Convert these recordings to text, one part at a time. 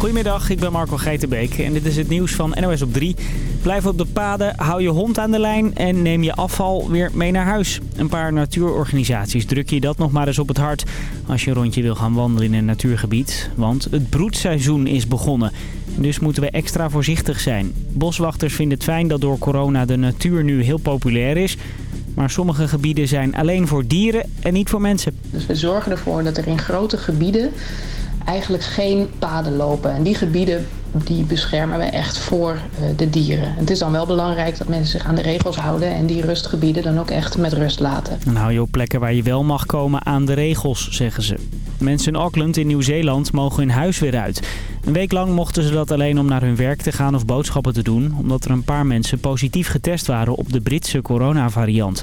Goedemiddag, ik ben Marco Geitenbeek en dit is het nieuws van NOS op 3. Blijf op de paden, hou je hond aan de lijn en neem je afval weer mee naar huis. Een paar natuurorganisaties druk je dat nog maar eens op het hart als je een rondje wil gaan wandelen in een natuurgebied. Want het broedseizoen is begonnen. Dus moeten we extra voorzichtig zijn. Boswachters vinden het fijn dat door corona de natuur nu heel populair is... Maar sommige gebieden zijn alleen voor dieren en niet voor mensen. Dus we zorgen ervoor dat er in grote gebieden eigenlijk geen paden lopen. En die gebieden die beschermen we echt voor eh, de dieren. Het is dan wel belangrijk dat mensen zich aan de regels houden... en die rustgebieden dan ook echt met rust laten. Dan hou je op plekken waar je wel mag komen aan de regels, zeggen ze. Mensen in Auckland in Nieuw-Zeeland mogen hun huis weer uit. Een week lang mochten ze dat alleen om naar hun werk te gaan of boodschappen te doen... omdat er een paar mensen positief getest waren op de Britse coronavariant.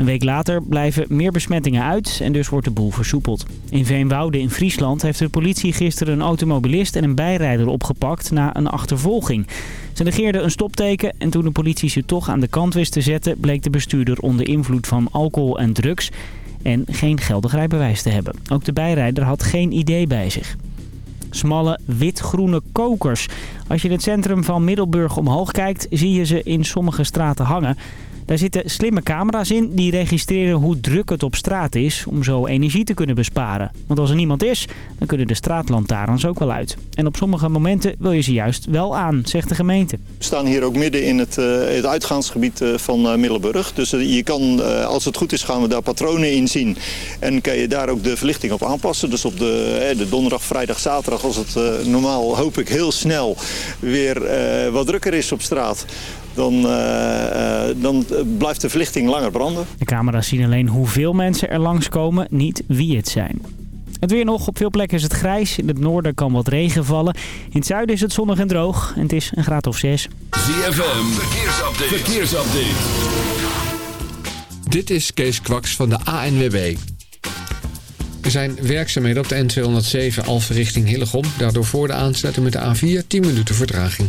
Een week later blijven meer besmettingen uit en dus wordt de boel versoepeld. In Veenwouden in Friesland heeft de politie gisteren een automobilist en een bijrijder opgepakt na een achtervolging. Ze negeerden een stopteken en toen de politie ze toch aan de kant wist te zetten... bleek de bestuurder onder invloed van alcohol en drugs en geen geldig rijbewijs te hebben. Ook de bijrijder had geen idee bij zich. Smalle wit-groene kokers. Als je in het centrum van Middelburg omhoog kijkt, zie je ze in sommige straten hangen. Daar zitten slimme camera's in die registreren hoe druk het op straat is om zo energie te kunnen besparen. Want als er niemand is, dan kunnen de straatlantaarns ook wel uit. En op sommige momenten wil je ze juist wel aan, zegt de gemeente. We staan hier ook midden in het, uh, het uitgaansgebied uh, van uh, Middelburg. Dus je kan, als het goed is, gaan we daar patronen in zien. En kan je daar ook de verlichting op aanpassen. Dus op de, de donderdag, vrijdag, zaterdag, als het normaal hoop ik heel snel weer wat drukker is op straat dan, uh, dan blijft de verlichting langer branden. De camera's zien alleen hoeveel mensen er langskomen, niet wie het zijn. Het weer nog. Op veel plekken is het grijs. In het noorden kan wat regen vallen. In het zuiden is het zonnig en droog. En het is een graad of 6. ZFM. Verkeersupdate. Verkeersupdate. Dit is Kees Kwaks van de ANWB. Er zijn werkzaamheden op de N207 Alphen richting Hillegom. Daardoor voor de aansluiting met de A4 10 minuten vertraging.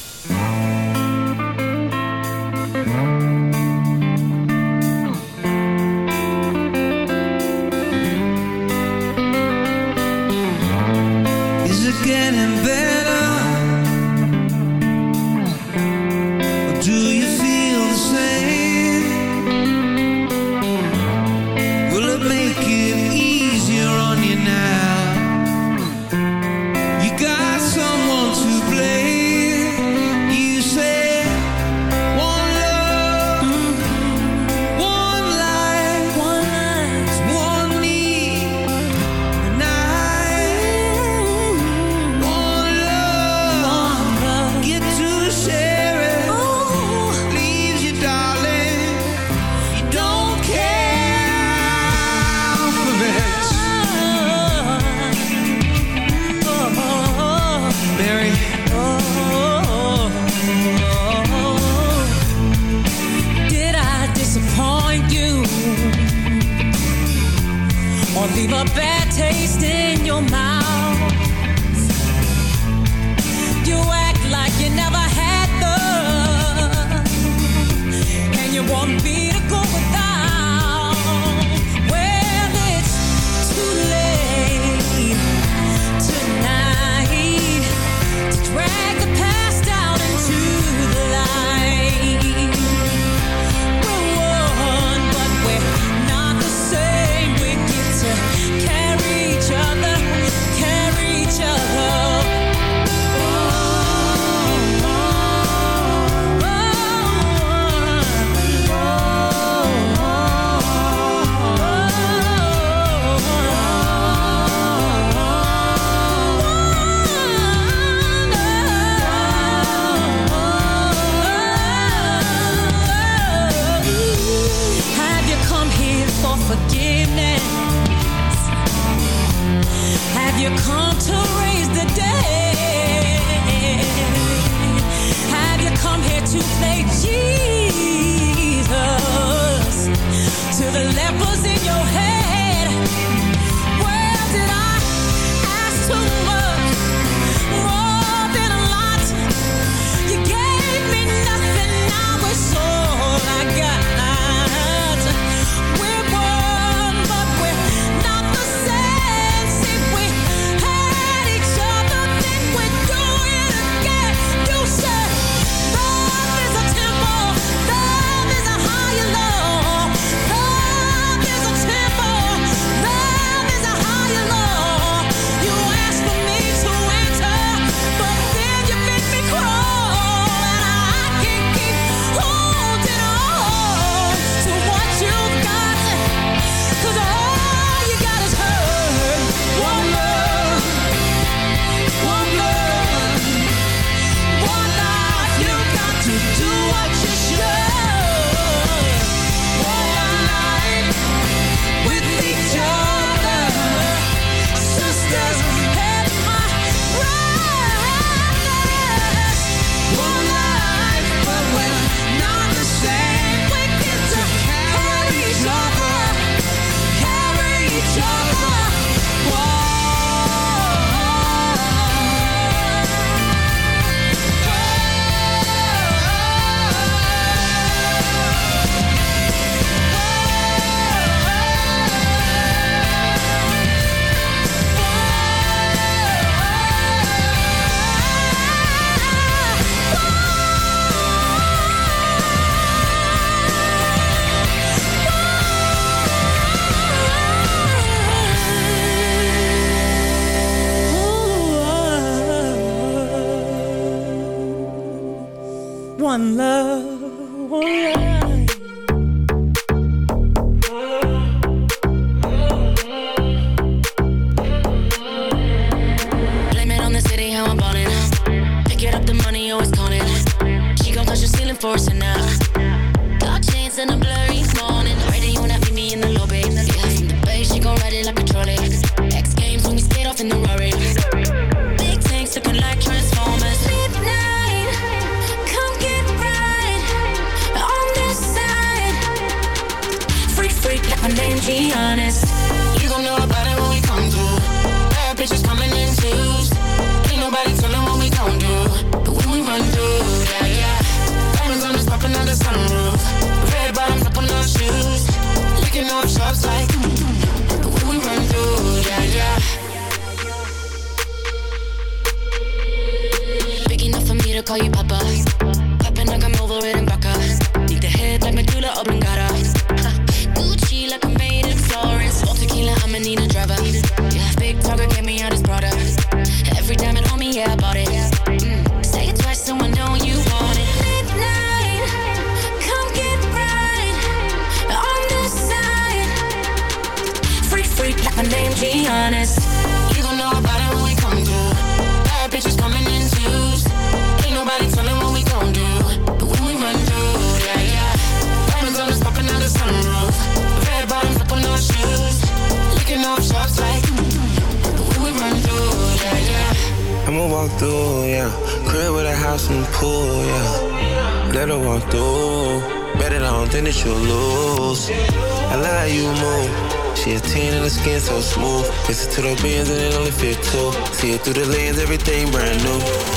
through, yeah. Crib with a house and pool, yeah. Let her walk through. Bet it on, then that you'll lose. I love how you move. She a 10 and the skin so smooth. Listen to the bands and it only fit two. See it through the lens, everything brand new.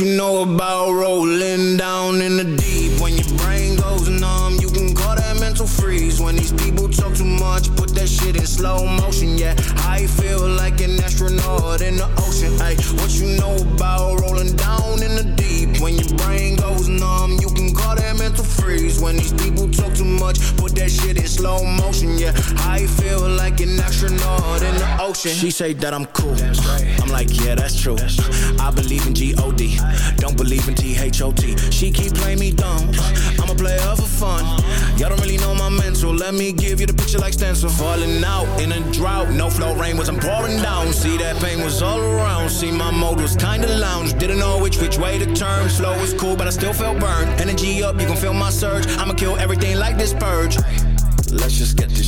You know about rolling people talk too much, put that shit in slow motion. Yeah, I feel like an astronaut in the ocean. She say that I'm cool. I'm like, yeah, that's true. I believe in G-O-D. Don't believe in T-H-O-T. She keep playing me dumb. I'm a player for fun. Y'all don't really know my mental. Let me give you the picture like stencil. Falling out in a drought. No flow rain was I'm pouring down. See that pain was all around. See my mode was kinda lounge. Didn't know which which way to turn. Slow was cool, but I still felt burned. Energy up, you can feel my surge. I'ma kill everything like this purge. Let's just get this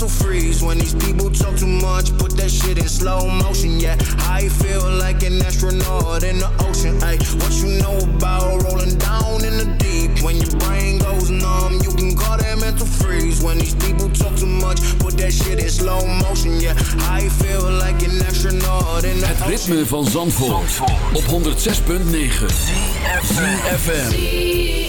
mental freeze. When these people talk too much, put that shit in slow motion. Yeah, I feel like an astronaut in the ocean. Ay, what you know about rolling down in the deep? When your brain goes numb, you can call that mental freeze. When these people talk too much, put that shit in slow motion. Yeah, I feel like an astronaut in the Het ritme van Zandvoort, op 106.9 ZFM.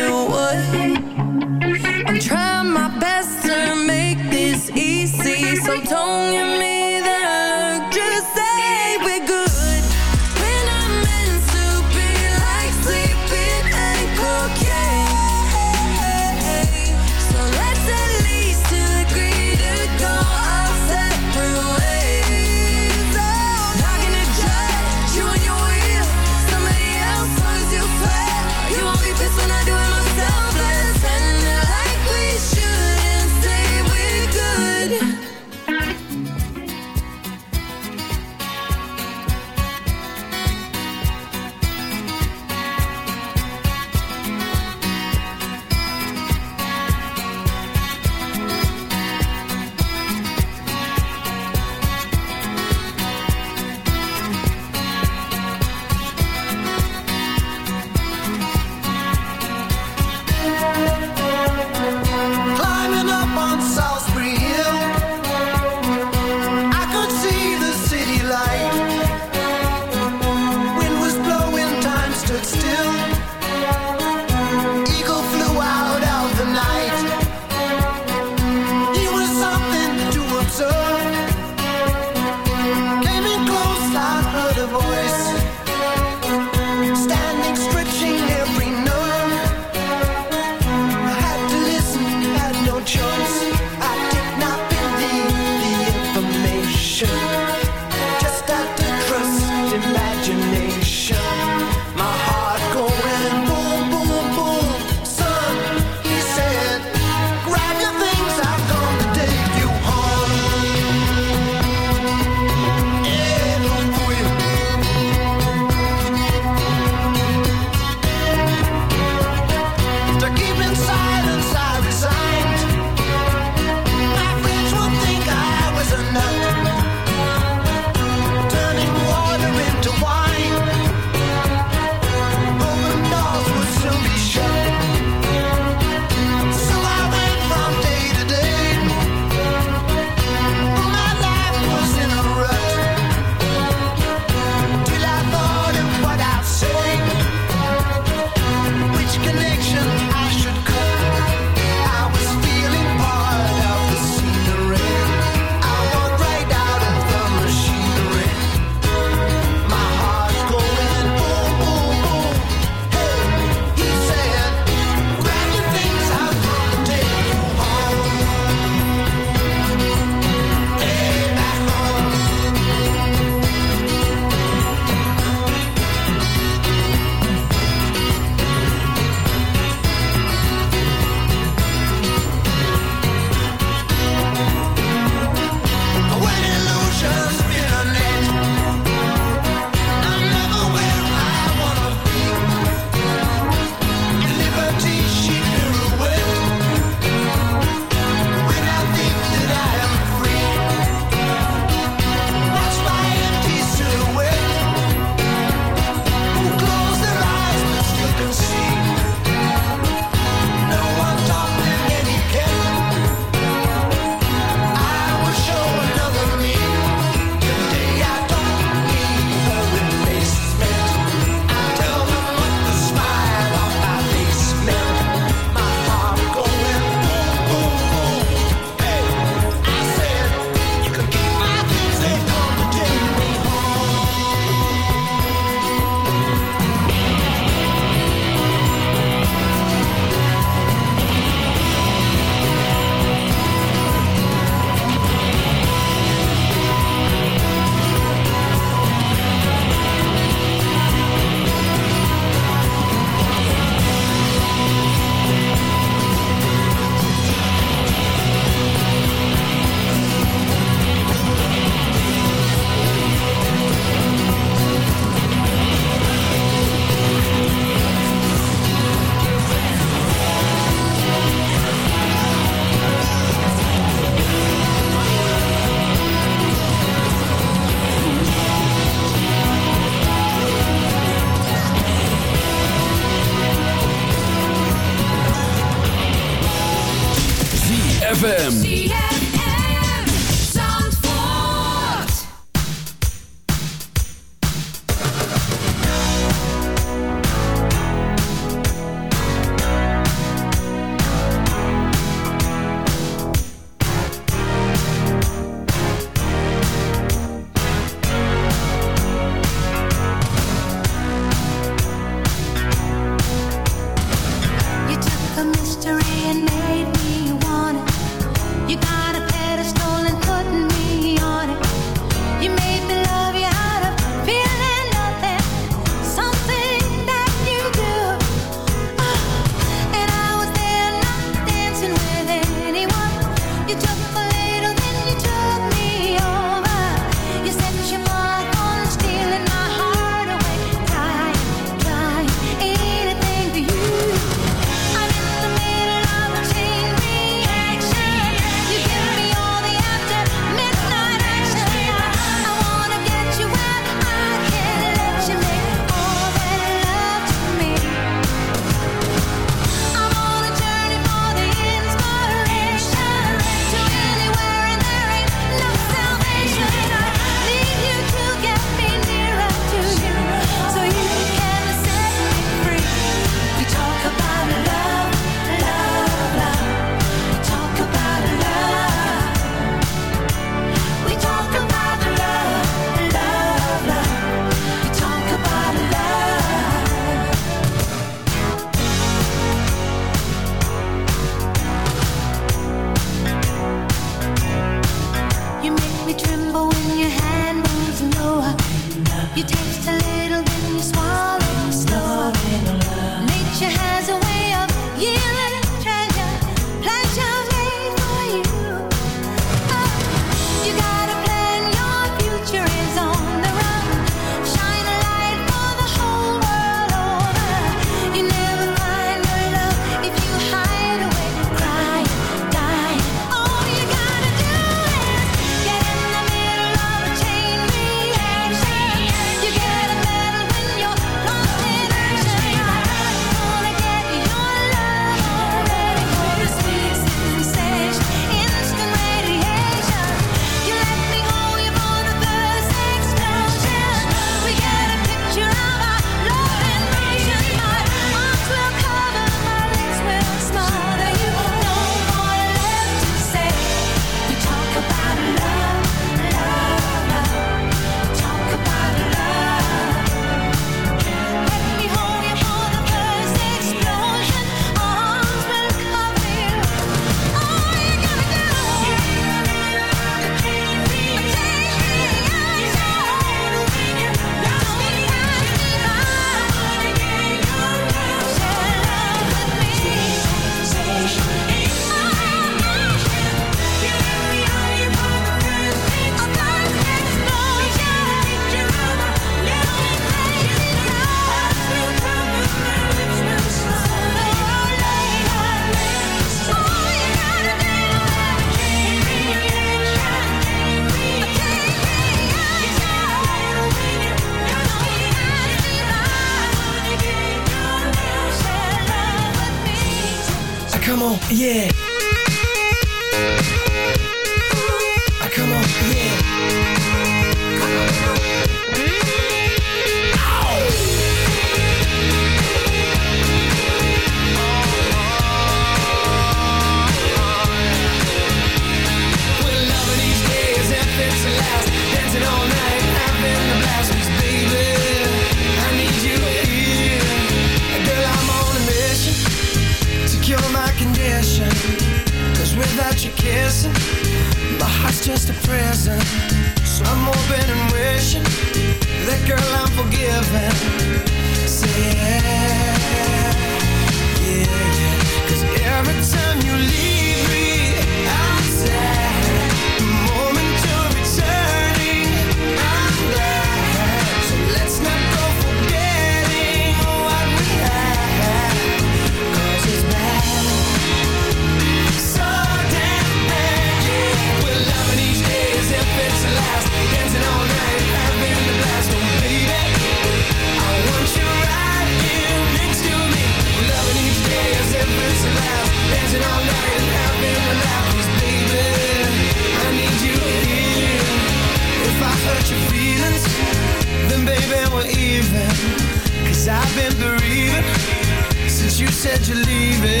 been bereaving since you said you're leaving.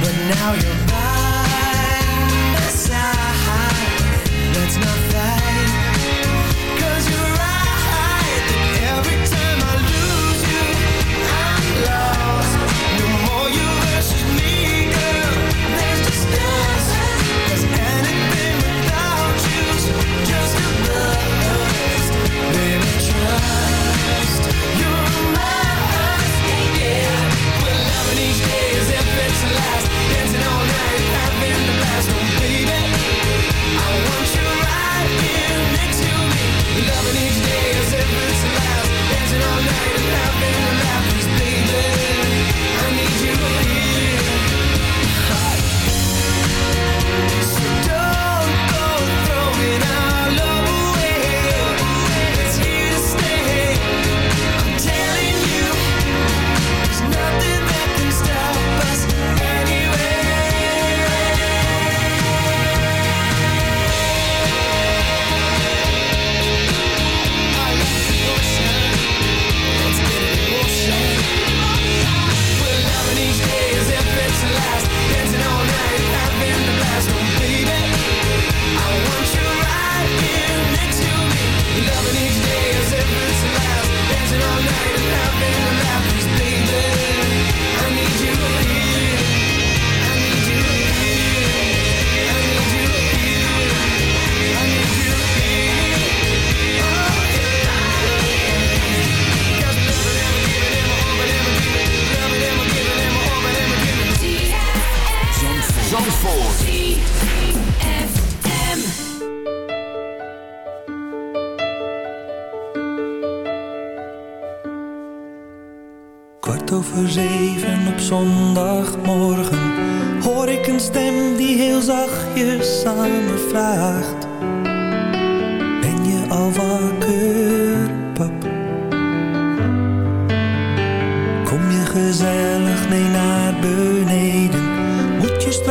But now you're by my side. Let's not fight. Last. Kwart over zeven op zondagmorgen hoor ik een stem die heel zachtjes aan me vraagt: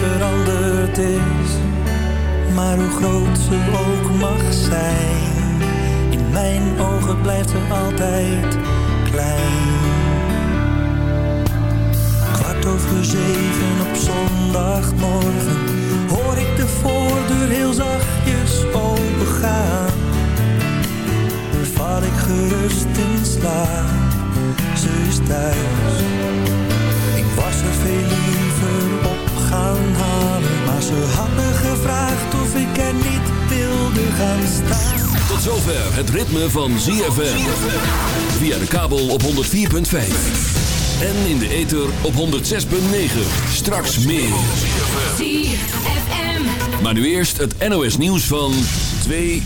veranderd is. Maar hoe groot ze ook mag zijn, in mijn ogen blijft ze altijd klein. Kwart over zeven op zondagmorgen hoor ik de voordeur heel zachtjes opengaan. Val ik gerust in slaap, ze is thuis. Liever op gaan halen, maar ze had me gevraagd of ik er niet wilde gaan staan. Tot zover het ritme van ZFM. Via de kabel op 104.5. En in de ether op 106.9. Straks meer. ZFM. Maar nu eerst het NOS nieuws van 2 uur.